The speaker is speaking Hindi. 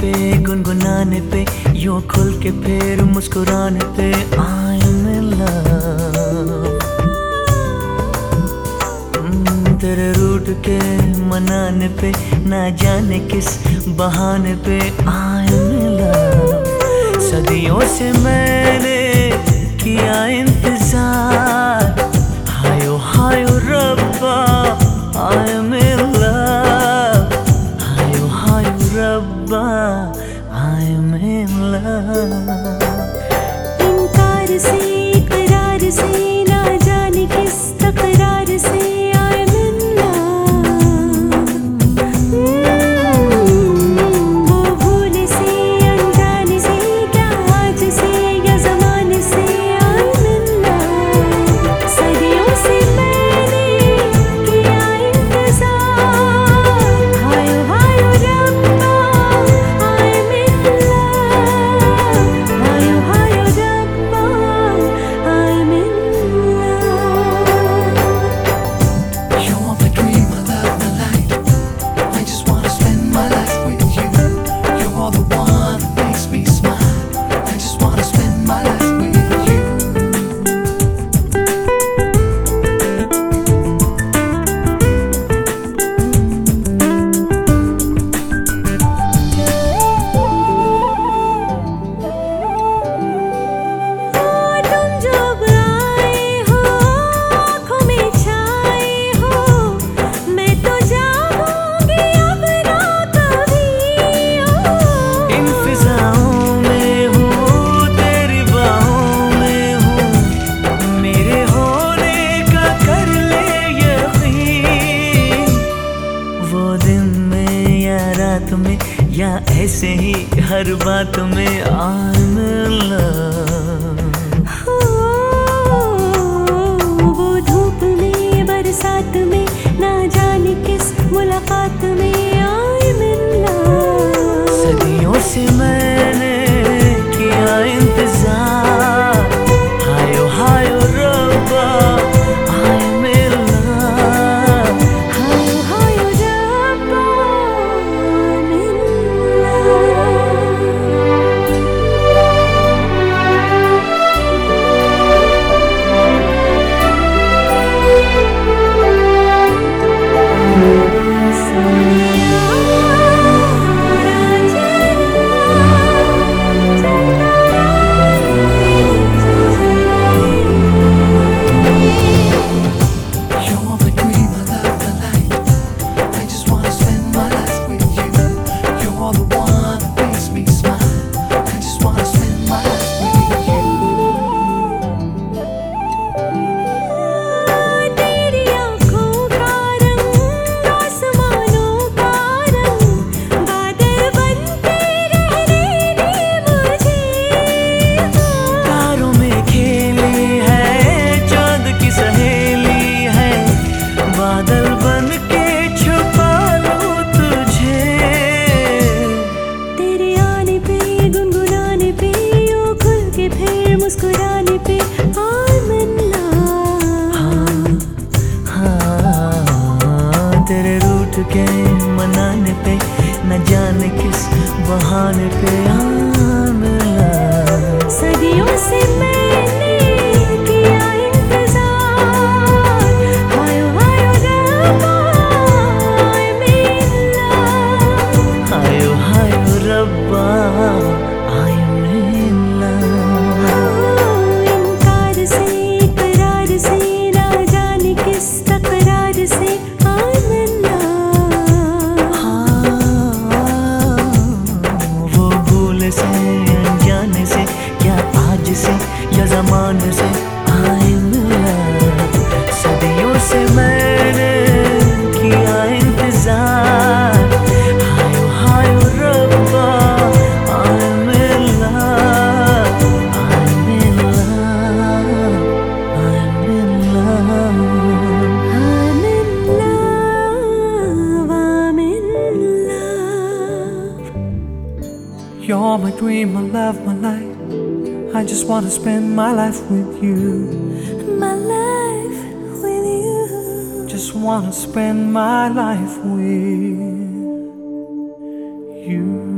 पे, गुनगुनाने पे, यो खुल के फिर मुस्कुराने पे आई तेरे रूट के मनाने पे, ना जाने किस बहाने पे आई एम सदियों से मैंने किया इंतज़ार। see on. दिन में या रात में या ऐसे ही हर बात में आई एम लव तेरे रूट के मनाने पे न जाने किस बहाने पे आने सदियों से मैंने किया इंतज़ार। रब्बा। I'm in love I'm in love I'm in love I'm in love I'm in love You're my dream, my love, my life. I just want to spend my life with you. My life with you. Just want to spend my life with you.